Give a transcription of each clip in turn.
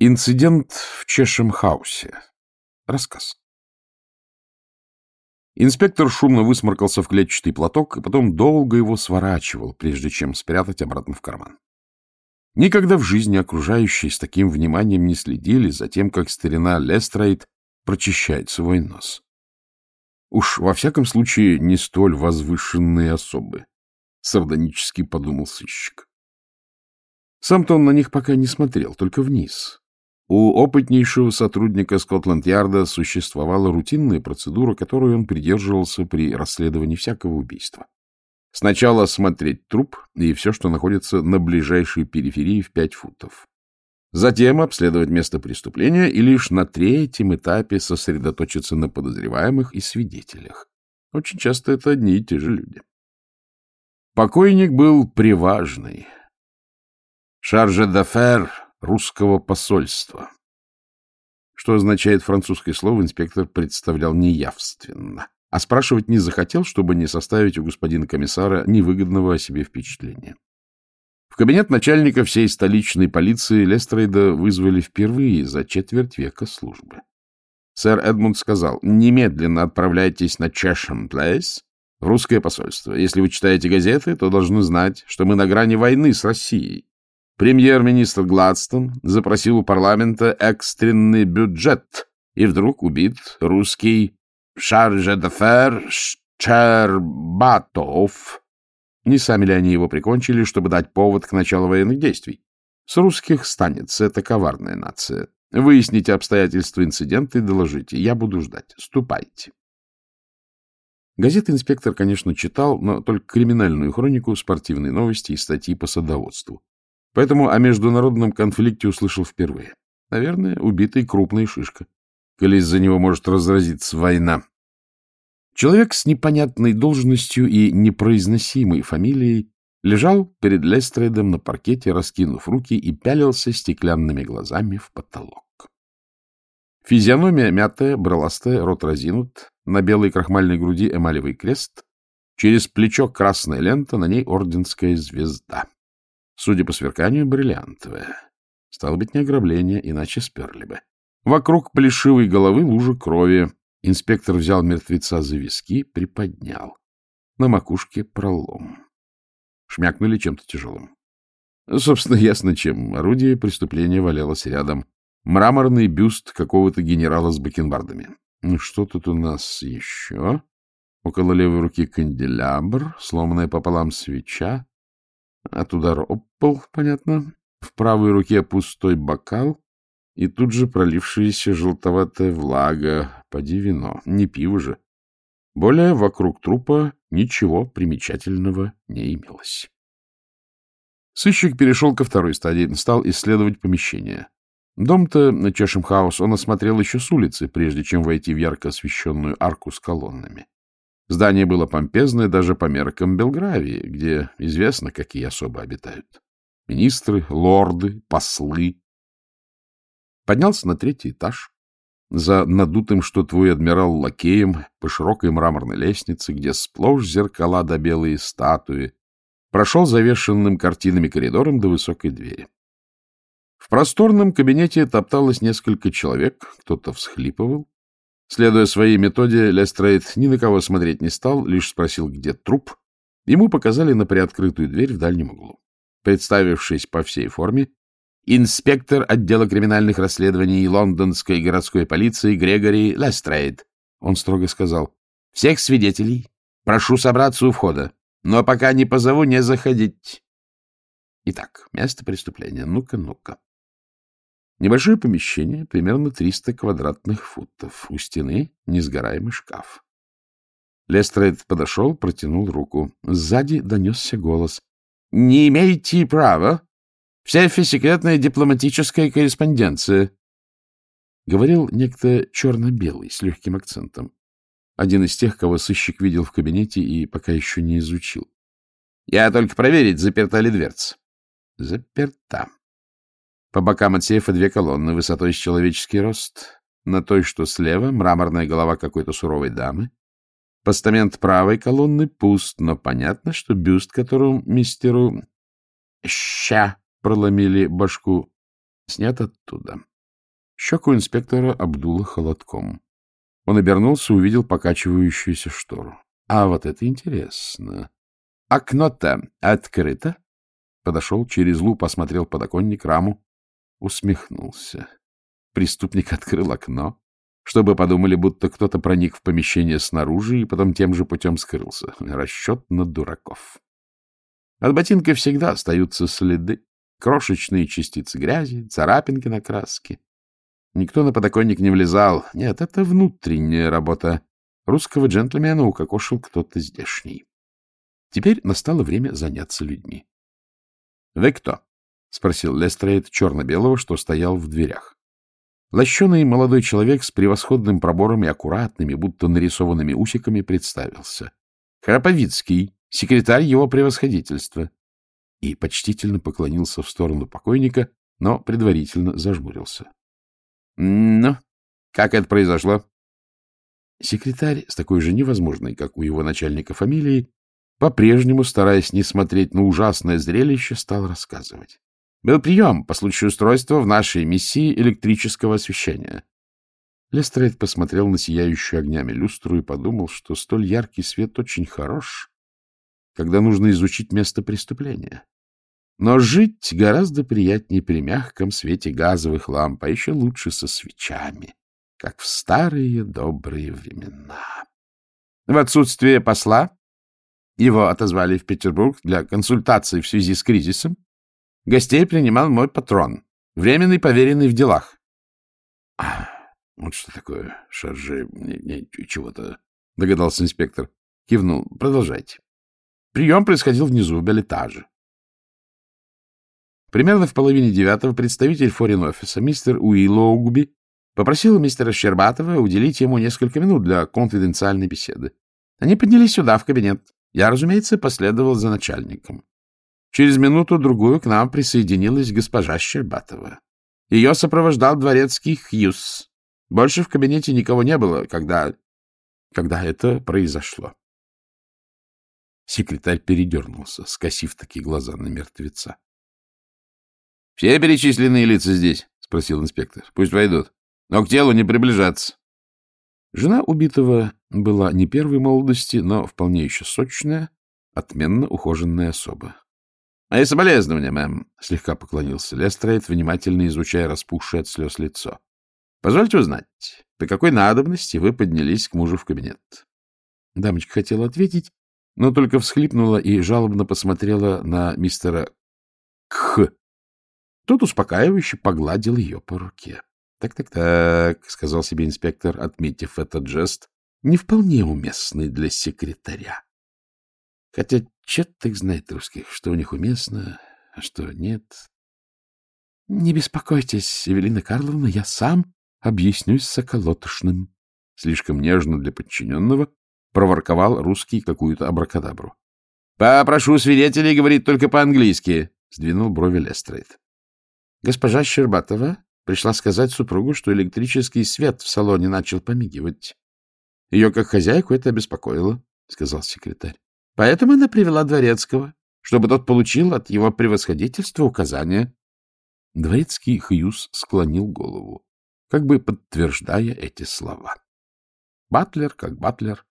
Инцидент в Чешем-хаусе. Рассказ. Инспектор шумно высморкался в клетчатый платок и потом долго его сворачивал, прежде чем спрятать обратно в карман. Никогда в жизни окружающие с таким вниманием не следили за тем, как старина Лестрейд прочищает свой нос. Уж во всяком случае не столь возвышенные особы, — сардонически подумал сыщик. Сам-то он на них пока не смотрел, только вниз, у опытнейшего сотрудника Скотланд-Ярда существовала рутинная процедура, которую он придерживался при расследовании всякого убийства. Сначала осмотреть труп и все, что находится на ближайшей периферии в пять футов. Затем обследовать место преступления и лишь на третьем этапе сосредоточиться на подозреваемых и свидетелях. Очень часто это одни и те же люди. Покойник был приважный. Шарже d'affaires русского посольства. Что означает французское слово, инспектор представлял неявственно, а спрашивать не захотел, чтобы не составить у господина комиссара невыгодного о себе впечатления. В кабинет начальника всей столичной полиции Лестрейда вызвали впервые за четверть века службы. Сэр Эдмунд сказал, немедленно отправляйтесь на Чешем Плейс, в русское посольство. Если вы читаете газеты, то должны знать, что мы на грани войны с Россией. Премьер-министр Гладстон запросил у парламента экстренный бюджет, и вдруг убит русский шарже д'affaires Щербатов. Не сами ли они его прикончили, чтобы дать повод к началу военных действий? С русских станется, это коварная нация. Выясните обстоятельства инцидента и доложите. Я буду ждать. Ступайте. Газеты инспектор, конечно, читал, но только криминальную хронику, спортивные новости и статьи по садоводству. Поэтому о международном конфликте услышал впервые. Наверное, убитый крупная шишка, коли из-за него может разразиться война. Человек с непонятной должностью и непроизносимой фамилией лежал перед Лестрейдом на паркете, раскинув руки и пялился стеклянными глазами в потолок. Физиономия мятая, браластая, рот разинут, на белой крахмальной груди эмалевый крест, через плечо красная лента, на ней орденская звезда. Судя по сверканию, бриллиантовая. Стало быть, не ограбление, иначе сперли бы. Вокруг плешивой головы лужа крови. Инспектор взял мертвеца за виски, приподнял. На макушке пролом. Шмякнули чем-то тяжелым. Собственно, ясно чем. Орудие преступления валялось рядом. Мраморный бюст какого-то генерала с бакенбардами. Что тут у нас еще? Около левой руки канделябр, сломанная пополам свеча, от удара об пол, понятно. В правой руке пустой бокал и тут же пролившаяся желтоватая влага. Поди вино, не пиво же. Более вокруг трупа ничего примечательного не имелось. Сыщик перешел ко второй стадии, стал исследовать помещение. Дом-то на Чешемхаус он осмотрел еще с улицы, прежде чем войти в ярко освещенную арку с колоннами. Здание было помпезное даже по меркам Белгравии, где известно, какие особо обитают. Министры, лорды, послы. Поднялся на третий этаж. За надутым, что твой адмирал лакеем, по широкой мраморной лестнице, где сплошь зеркала да белые статуи, прошел завешенным картинами коридором до высокой двери. В просторном кабинете топталось несколько человек, кто-то всхлипывал, Следуя своей методе, Лестрейд ни на кого смотреть не стал, лишь спросил, где труп. Ему показали на приоткрытую дверь в дальнем углу. Представившись по всей форме, инспектор отдела криминальных расследований лондонской городской полиции Грегори Лестрейд, он строго сказал, «Всех свидетелей прошу собраться у входа, но пока не позову, не заходить». Итак, место преступления. Ну-ка, ну-ка. Небольшое помещение, примерно 300 квадратных футов. У стены несгораемый шкаф. Лестрейд подошел, протянул руку. Сзади донесся голос. — Не имеете права. В сейфе секретная дипломатическая корреспонденция. Говорил некто черно-белый, с легким акцентом. Один из тех, кого сыщик видел в кабинете и пока еще не изучил. — Я только проверить, заперта ли дверца. — Заперта. По бокам от сейфа две колонны, высотой с человеческий рост. На той, что слева, мраморная голова какой-то суровой дамы. Постамент правой колонны пуст, но понятно, что бюст, которому мистеру «ща» проломили башку, Снят оттуда. Щеку инспектора обдуло холодком. Он обернулся, увидел покачивающуюся штору. А вот это интересно. Окно-то открыто? Подошел через луп, осмотрел подоконник, раму, усмехнулся. Преступник открыл окно, чтобы подумали, будто кто-то проник в помещение снаружи и потом тем же путем скрылся. Расчет на дураков. От ботинка всегда остаются следы, крошечные частицы грязи, царапинки на краске. Никто на подоконник не влезал. Нет, это внутренняя работа. Русского джентльмена укокошил кто-то здешний. Теперь настало время заняться людьми. — Вы кто? — спросил Лестрейд черно-белого, что стоял в дверях. Лощеный молодой человек с превосходным пробором и аккуратными, будто нарисованными усиками представился. Храповицкий, секретарь его превосходительства. И почтительно поклонился в сторону покойника, но предварительно зажмурился. — Ну, как это произошло? Секретарь, с такой же невозможной, как у его начальника фамилией, по-прежнему, стараясь не смотреть на ужасное зрелище, стал рассказывать. Был прием по случаю устройства в нашей миссии электрического освещения. Лестрейд посмотрел на сияющую огнями люстру и подумал, что столь яркий свет очень хорош, когда нужно изучить место преступления. Но жить гораздо приятнее при мягком свете газовых ламп, а еще лучше со свечами, как в старые добрые времена. В отсутствие посла его отозвали в Петербург для консультации в связи с кризисом. Гостей принимал мой патрон, временный поверенный в делах. А, — Вот что такое, шаржи, чего-то, — догадался инспектор. Кивнул. — Продолжайте. Прием происходил внизу, в билетаже. Примерно в половине девятого представитель форин-офиса, мистер Уиллоугби, попросил мистера Щербатова уделить ему несколько минут для конфиденциальной беседы. Они поднялись сюда, в кабинет. Я, разумеется, последовал за начальником. Через минуту-другую к нам присоединилась госпожа Щербатова. Ее сопровождал дворецкий Хьюз. Больше в кабинете никого не было, когда... когда это произошло. Секретарь передернулся, скосив такие глаза на мертвеца. — Все перечисленные лица здесь? — спросил инспектор. — Пусть войдут. Но к телу не приближаться. Жена убитого была не первой молодости, но вполне еще сочная, отменно ухоженная особа. — Мои соболезнования, мэм, — слегка поклонился Лестрейд, внимательно изучая распухшее от слез лицо. — Позвольте узнать, по какой надобности вы поднялись к мужу в кабинет? Дамочка хотела ответить, но только всхлипнула и жалобно посмотрела на мистера Кх. Тот успокаивающе погладил ее по руке. Так-так-так, — сказал себе инспектор, отметив этот жест, не вполне уместный для секретаря. Хотя черт их знает русских, что у них уместно, а что нет. — Не беспокойтесь, Эвелина Карловна, я сам объяснюсь с околотошным. Слишком нежно для подчиненного проворковал русский какую-то абракадабру. — Попрошу свидетелей говорить только по-английски, — сдвинул брови Лестрейд. — Госпожа Щербатова Пришла сказать супругу, что электрический свет в салоне начал помигивать. Ее, как хозяйку, это обеспокоило, — сказал секретарь. Поэтому она привела дворецкого, чтобы тот получил от его превосходительства указания. Дворецкий Хьюз склонил голову, как бы подтверждая эти слова. Батлер как батлер,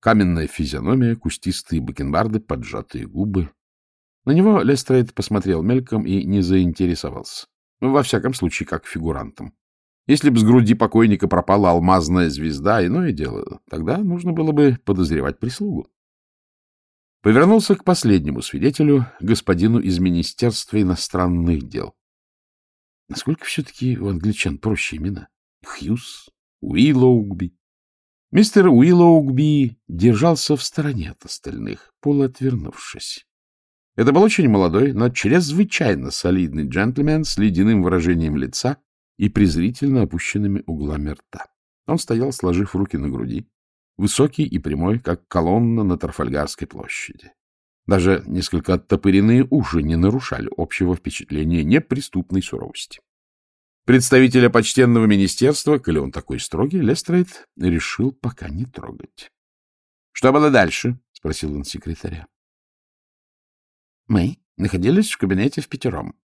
каменная физиономия, кустистые бакенбарды, поджатые губы. На него Лестрейд посмотрел мельком и не заинтересовался. Ну, во всяком случае, как фигурантом. Если бы с груди покойника пропала алмазная звезда, иное дело, тогда нужно было бы подозревать прислугу. Повернулся к последнему свидетелю, господину из Министерства иностранных дел. Насколько все-таки у англичан проще имена? Хьюз, Уиллоугби. Мистер Уиллоугби держался в стороне от остальных, полуотвернувшись. Это был очень молодой, но чрезвычайно солидный джентльмен с ледяным выражением лица и презрительно опущенными углами рта. Он стоял, сложив руки на груди, высокий и прямой, как колонна на Тарфальгарской площади. Даже несколько оттопыренные уши не нарушали общего впечатления неприступной суровости. Представителя почтенного министерства, коли он такой строгий, Лестрейд решил пока не трогать. — Что было дальше? — спросил он секретаря. Мы находились в кабинете в пятером.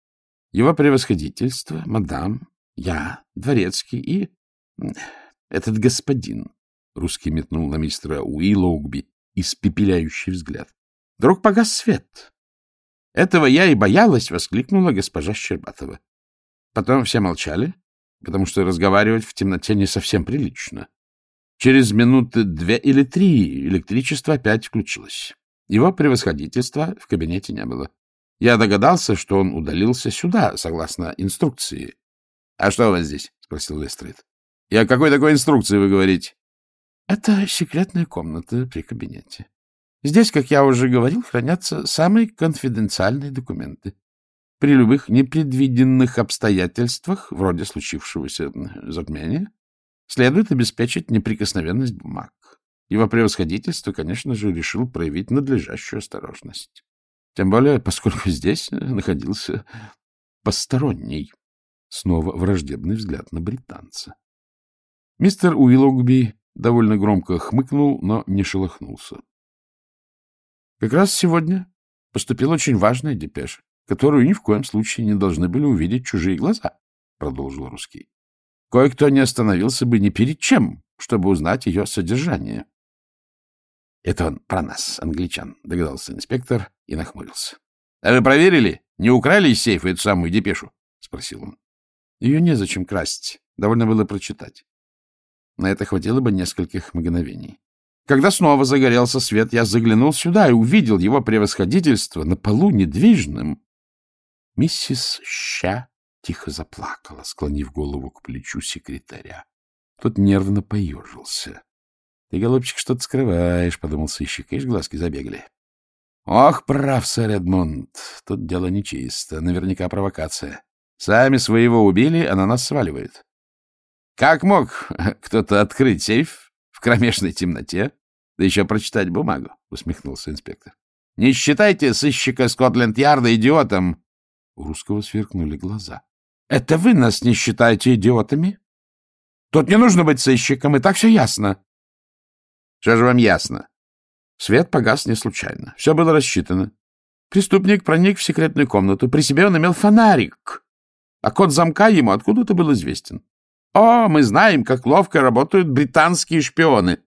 Его превосходительство, мадам, я, дворецкий и этот господин, русский метнул на мистера Уиллоугби испепеляющий взгляд. Вдруг погас свет. Этого я и боялась, воскликнула госпожа Щербатова. Потом все молчали, потому что разговаривать в темноте не совсем прилично. Через минуты две или три электричество опять включилось. Его превосходительства в кабинете не было. Я догадался, что он удалился сюда, согласно инструкции. — А что у вас здесь? — спросил Лестрейд. — И о какой такой инструкции вы говорите? — Это секретная комната при кабинете. Здесь, как я уже говорил, хранятся самые конфиденциальные документы. При любых непредвиденных обстоятельствах, вроде случившегося затмения, следует обеспечить неприкосновенность бумаг. Его превосходительство, конечно же, решил проявить надлежащую осторожность. Тем более, поскольку здесь находился посторонний. Снова враждебный взгляд на британца. Мистер Уиллогби довольно громко хмыкнул, но не шелохнулся. Как раз сегодня поступила очень важная депеша, которую ни в коем случае не должны были увидеть чужие глаза, — продолжил русский. Кое-кто не остановился бы ни перед чем, чтобы узнать ее содержание. — Это он про нас, англичан, — догадался инспектор и нахмурился. — А вы проверили, не украли из сейфа эту самую депешу? — спросил он. Ее незачем красть, довольно было прочитать. На это хватило бы нескольких мгновений. Когда снова загорелся свет, я заглянул сюда и увидел его превосходительство на полу недвижным. Миссис Ща тихо заплакала, склонив голову к плечу секретаря. Тот нервно поежился. — Ты, голубчик, что-то скрываешь, — подумал сыщик, — ишь, глазки забегали. — Ох, прав, сэр Эдмунд, тут дело нечисто, наверняка провокация. Сами своего убили, а на нас сваливают. Как мог кто-то открыть сейф в кромешной темноте, да еще прочитать бумагу? — усмехнулся инспектор. — Не считайте сыщика Скотленд-Ярда идиотом. У русского сверкнули глаза. Это вы нас не считаете идиотами? Тут не нужно быть сыщиком, и так все ясно. Что же вам ясно? Свет погас не случайно. Все было рассчитано. Преступник проник в секретную комнату. При себе он имел фонарик. А код замка ему откуда-то был известен. О, мы знаем, как ловко работают британские шпионы.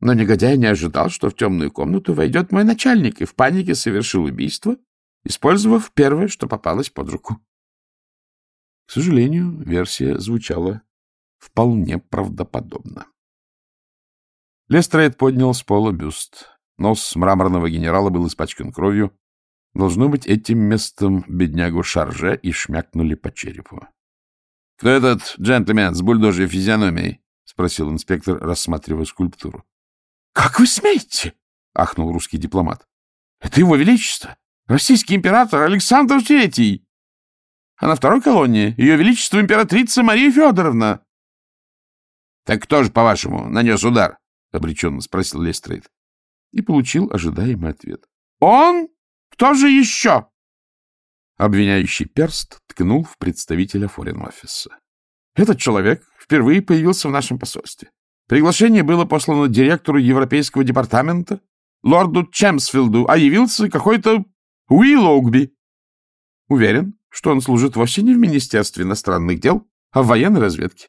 Но негодяй не ожидал, что в темную комнату войдет мой начальник и в панике совершил убийство, использовав первое, что попалось под руку. К сожалению, версия звучала вполне правдоподобно. Лестрейд поднял с пола бюст. Нос мраморного генерала был испачкан кровью. Должно быть, этим местом беднягу Шарже и шмякнули по черепу. — Кто этот джентльмен с бульдожьей физиономией? — спросил инспектор, рассматривая скульптуру. — Как вы смеете? — ахнул русский дипломат. — Это его величество, российский император Александр Третий а на второй колонне Ее Величество императрица Мария Федоровна. — Так кто же, по-вашему, нанес удар? — обреченно спросил Лестрейд. И получил ожидаемый ответ. — Он? Кто же еще? Обвиняющий перст ткнул в представителя форин-офиса. Этот человек впервые появился в нашем посольстве. Приглашение было послано директору Европейского департамента, лорду Чемсфилду, а явился какой-то Уиллоугби. Уверен, что он служит вовсе не в Министерстве иностранных дел, а в военной разведке.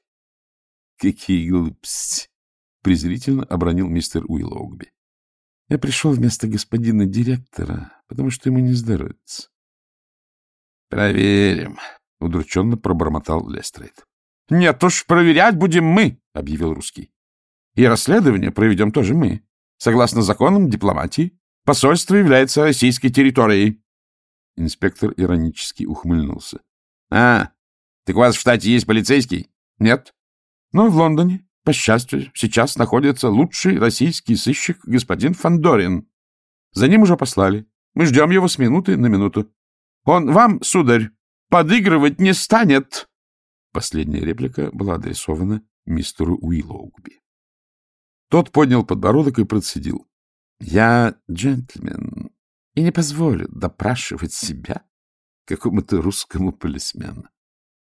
— Какие глупости! — презрительно обронил мистер Уиллоугби. — Я пришел вместо господина директора, потому что ему не здоровится. — Проверим, — удрученно пробормотал Лестрейд. — Нет уж, проверять будем мы, — объявил русский. — И расследование проведем тоже мы. Согласно законам дипломатии, посольство является российской территорией. Инспектор иронически ухмыльнулся. — А, так у вас в штате есть полицейский? — Нет. Но в Лондоне, по счастью, сейчас находится лучший российский сыщик господин Фандорин. За ним уже послали. Мы ждем его с минуты на минуту. Он вам, сударь, подыгрывать не станет. Последняя реплика была адресована мистеру Уиллоугби. Тот поднял подбородок и процедил. — Я джентльмен, и не позволит допрашивать себя какому-то русскому полисмену.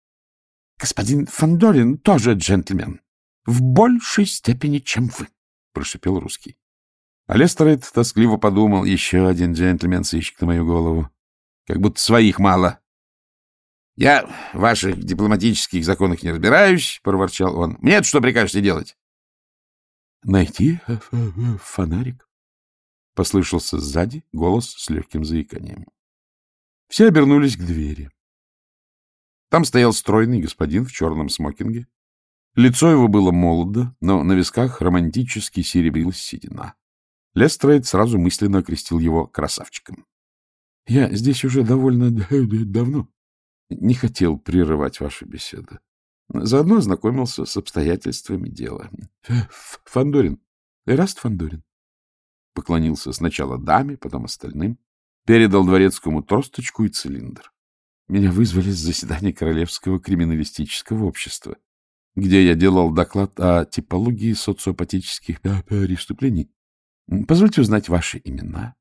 — Господин Фандорин тоже джентльмен. В большей степени, чем вы, — прошипел русский. А Лестерет тоскливо подумал, еще один джентльмен сыщет на мою голову. Как будто своих мало. Я в ваших дипломатических законах не разбираюсь, — проворчал он. — Мне что прикажете делать? — Найти э, э, фонарик, — послышался сзади голос с легким заиканием. Все обернулись к двери. Там стоял стройный господин в черном смокинге. Лицо его было молодо, но на висках романтически серебрилась седина. Лестрейд сразу мысленно окрестил его красавчиком. — Я здесь уже довольно давно, не хотел прерывать вашу беседу. Заодно ознакомился с обстоятельствами дела. Фандорин, Эраст Фандорин. Поклонился сначала даме, потом остальным. Передал дворецкому тросточку и цилиндр. Меня вызвали с заседания Королевского криминалистического общества, где я делал доклад о типологии социопатических преступлений. Позвольте узнать ваши имена.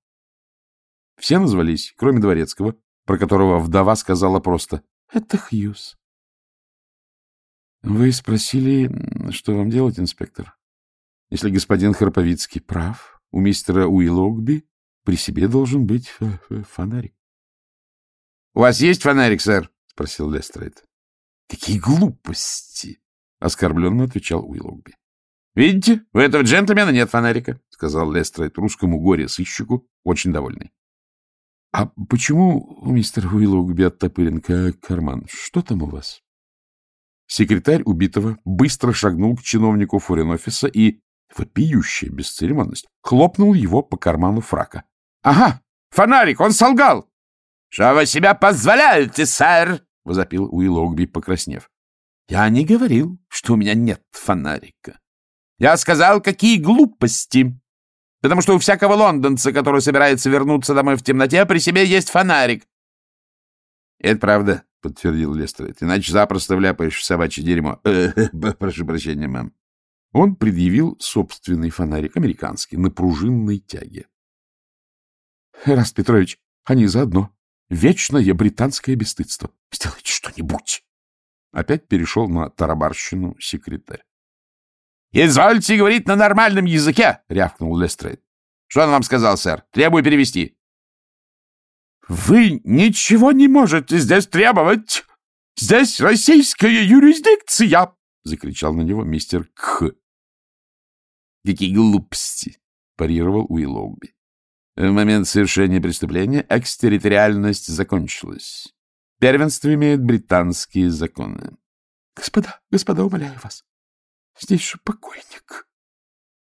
Все назвались, кроме дворецкого, про которого вдова сказала просто «Это Хьюз». Вы спросили, что вам делать, инспектор? Если господин Харповицкий прав, у мистера Уиллогби при себе должен быть фонарик. — У вас есть фонарик, сэр? — спросил Лестрейд. — Какие глупости! — оскорбленно отвечал Уиллогби. — Видите, у этого джентльмена нет фонарика, — сказал Лестрейд русскому горе-сыщику, очень довольный. — А почему у мистера Уиллоугби оттопырен карман? Что там у вас? Секретарь убитого быстро шагнул к чиновнику форин-офиса и, вопиющая бесцеремонность, хлопнул его по карману фрака. — Ага, фонарик, он солгал! — Что вы себя позволяете, сэр? — возопил Уиллоугби, покраснев. — Я не говорил, что у меня нет фонарика. Я сказал, какие глупости. Потому что у всякого лондонца, который собирается вернуться домой в темноте, при себе есть фонарик. — Это правда, — подтвердил Лестрейд. — Иначе запросто вляпаешь в собачье дерьмо. Прошу прощения, мэм. Он предъявил собственный фонарик, американский, на пружинной тяге. — Раст Петрович, они заодно. Вечное британское бесстыдство. Сделайте что-нибудь. Опять перешел на тарабарщину секретарь. — Извольте говорить на нормальном языке, — рявкнул Лестрейд. — Что он вам сказал, сэр? Требую перевести. — Вы ничего не можете здесь требовать. Здесь российская юрисдикция, — закричал на него мистер К. — Какие глупости, — парировал Уиллоуби. В момент совершения преступления экстерриториальность закончилась. Первенство имеют британские законы. — Господа, господа, умоляю вас, Здесь же покойник.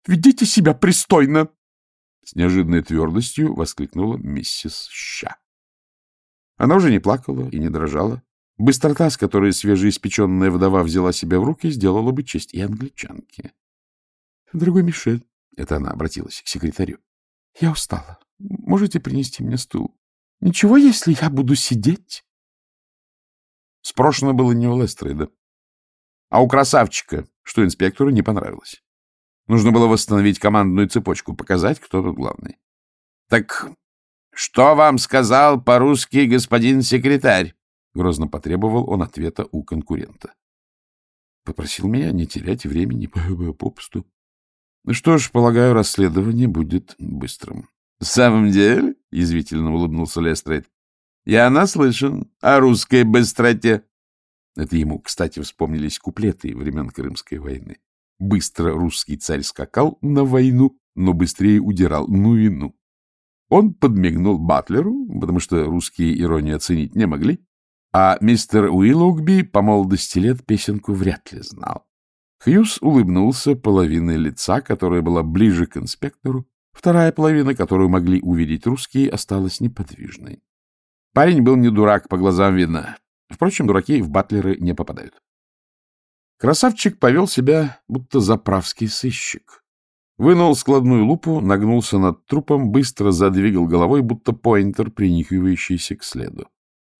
Ведите себя пристойно! С неожиданной твердостью воскликнула миссис Ща. Она уже не плакала и не дрожала. Быстрота, с которой свежеиспеченная вдова взяла себя в руки, сделала бы честь и англичанке. — Дорогой Мишель, — это она обратилась к секретарю, — я устала. Можете принести мне стул? Ничего, если я буду сидеть? Спрошено было не у Лестрейда, а у красавчика, что инспектору не понравилось. Нужно было восстановить командную цепочку, показать, кто тут главный. — Так что вам сказал по-русски господин секретарь? — грозно потребовал он ответа у конкурента. Попросил меня не терять времени попусту. Что ж, полагаю, расследование будет быстрым. — В самом деле, — язвительно улыбнулся Лестрейд, — я наслышан о русской быстроте. Это ему, кстати, вспомнились куплеты времен Крымской войны. Быстро русский царь скакал на войну, но быстрее удирал. Ну и ну. Он подмигнул Батлеру, потому что русские иронии оценить не могли, а мистер Уиллогби по молодости лет песенку вряд ли знал. Хьюз улыбнулся половиной лица, которая была ближе к инспектору, вторая половина, которую могли увидеть русские, осталась неподвижной. Парень был не дурак, по глазам видно. Впрочем, дураки в батлеры не попадают. Красавчик повел себя, будто заправский сыщик. Вынул складную лупу, нагнулся над трупом, быстро задвигал головой, будто поинтер, принюхивающийся к следу.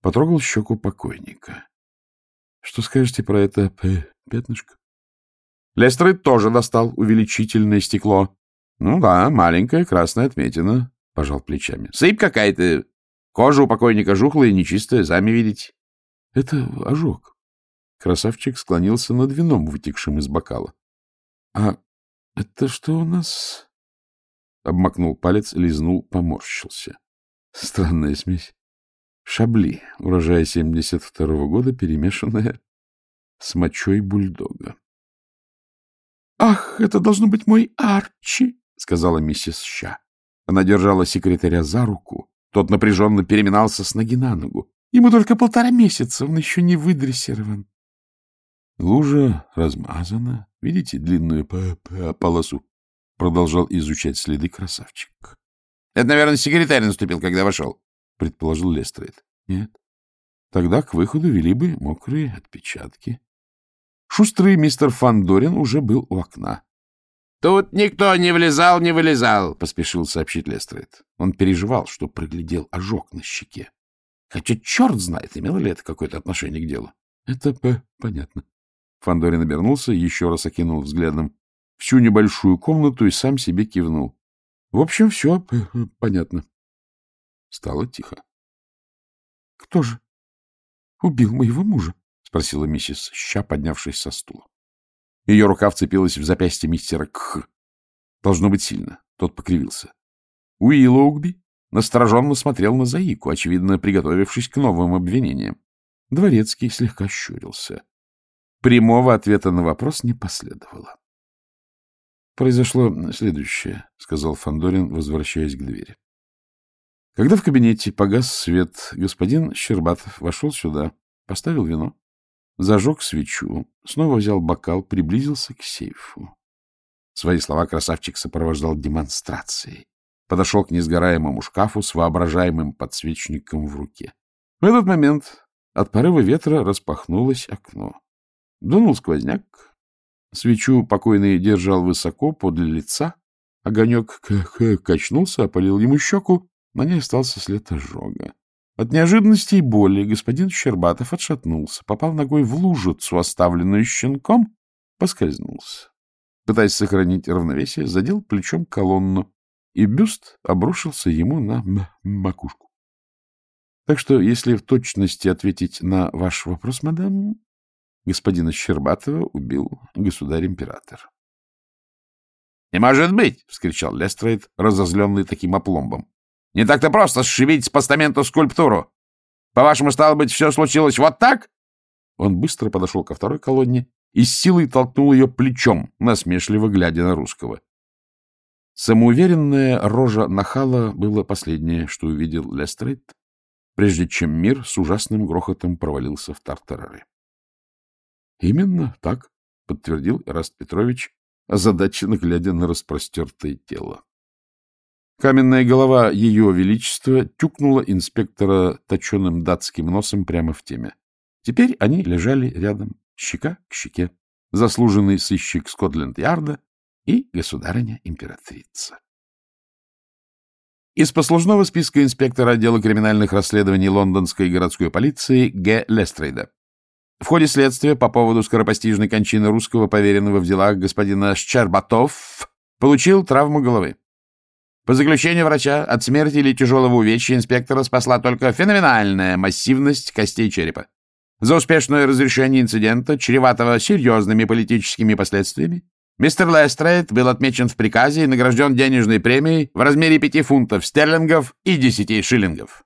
Потрогал щеку покойника. — Что скажете про это пятнышко? Лестрейд тоже достал увеличительное стекло. — Ну да, маленькая красная отметина, — пожал плечами. — Сыпь какая-то. Кожа у покойника жухлая и нечистая, сами видите. — Это ожог. Красавчик склонился над вином, вытекшим из бокала. — А это что у нас? Обмакнул палец, лизнул, поморщился. Странная смесь. Шабли, урожая 72-го года, перемешанная с мочой бульдога. — Ах, это должно быть мой Арчи, — сказала миссис Ща. Она держала секретаря за руку. Тот напряженно переминался с ноги на ногу. Ему только полтора месяца, он еще не выдрессирован. Лужа размазана. Видите длинную полосу? Продолжал изучать следы красавчик. — Это, наверное, секретарь наступил, когда вошел, — предположил Лестрейд. — Нет. Тогда к выходу вели бы мокрые отпечатки. Шустрый мистер Фандорин уже был у окна. — Тут никто не влезал, не вылезал, — поспешил сообщить Лестрейд. Он переживал, что проглядел ожог на щеке. Хотя черт знает, имело ли это какое-то отношение к делу. Это понятно. Фандорин обернулся, еще раз окинул взглядом всю небольшую комнату и сам себе кивнул. В общем, все понятно. Стало тихо. — Кто же убил моего мужа? — спросила миссис Ща, поднявшись со стула. Ее рука вцепилась в запястье мистера Кх. Должно быть сильно. Тот покривился. Уиллоугби настороженно смотрел на Заику, очевидно, приготовившись к новым обвинениям. Дворецкий слегка щурился. Прямого ответа на вопрос не последовало. Произошло следующее, — сказал Фандорин, возвращаясь к двери. Когда в кабинете погас свет, господин Щербатов вошел сюда, поставил вино, зажег свечу, снова взял бокал, приблизился к сейфу. Свои слова красавчик сопровождал демонстрацией. Подошел к несгораемому шкафу с воображаемым подсвечником в руке. В этот момент от порыва ветра распахнулось окно. Дунул сквозняк. Свечу покойный держал высоко, подле лица. Огонек качнулся, опалил ему щеку, на ней остался след ожога. От неожиданности и боли господин Щербатов отшатнулся, попал ногой в лужицу, оставленную щенком, поскользнулся. Пытаясь сохранить равновесие, задел плечом колонну, и бюст обрушился ему на макушку. Так что, если в точности ответить на ваш вопрос, мадам, Господина Щербатова убил государь-император. — Не может быть! — вскричал Лестрейд, разозленный таким опломбом. — Не так-то просто сшибить с постамента скульптуру. По-вашему, стало быть, все случилось вот так? Он быстро подошел ко второй колонне и с силой толкнул ее плечом, насмешливо глядя на русского. Самоуверенная рожа нахала было последнее, что увидел Лестрейд, прежде чем мир с ужасным грохотом провалился в тартарары. — Именно так, — подтвердил Раст Петрович, озадаченно глядя на распростертое тело. Каменная голова Ее Величества тюкнула инспектора точеным датским носом прямо в теме. Теперь они лежали рядом, щека к щеке, заслуженный сыщик Скотленд-Ярда и государыня-императрица. Из послужного списка инспектора отдела криминальных расследований лондонской городской полиции Г. Лестрейда. В ходе следствия по поводу скоропостижной кончины русского поверенного в делах господина Щербатов получил травму головы. По заключению врача, от смерти или тяжелого увечья инспектора спасла только феноменальная массивность костей черепа. За успешное разрешение инцидента, чреватого серьезными политическими последствиями, мистер Лестрейд был отмечен в приказе и награжден денежной премией в размере пяти фунтов стерлингов и десяти шиллингов.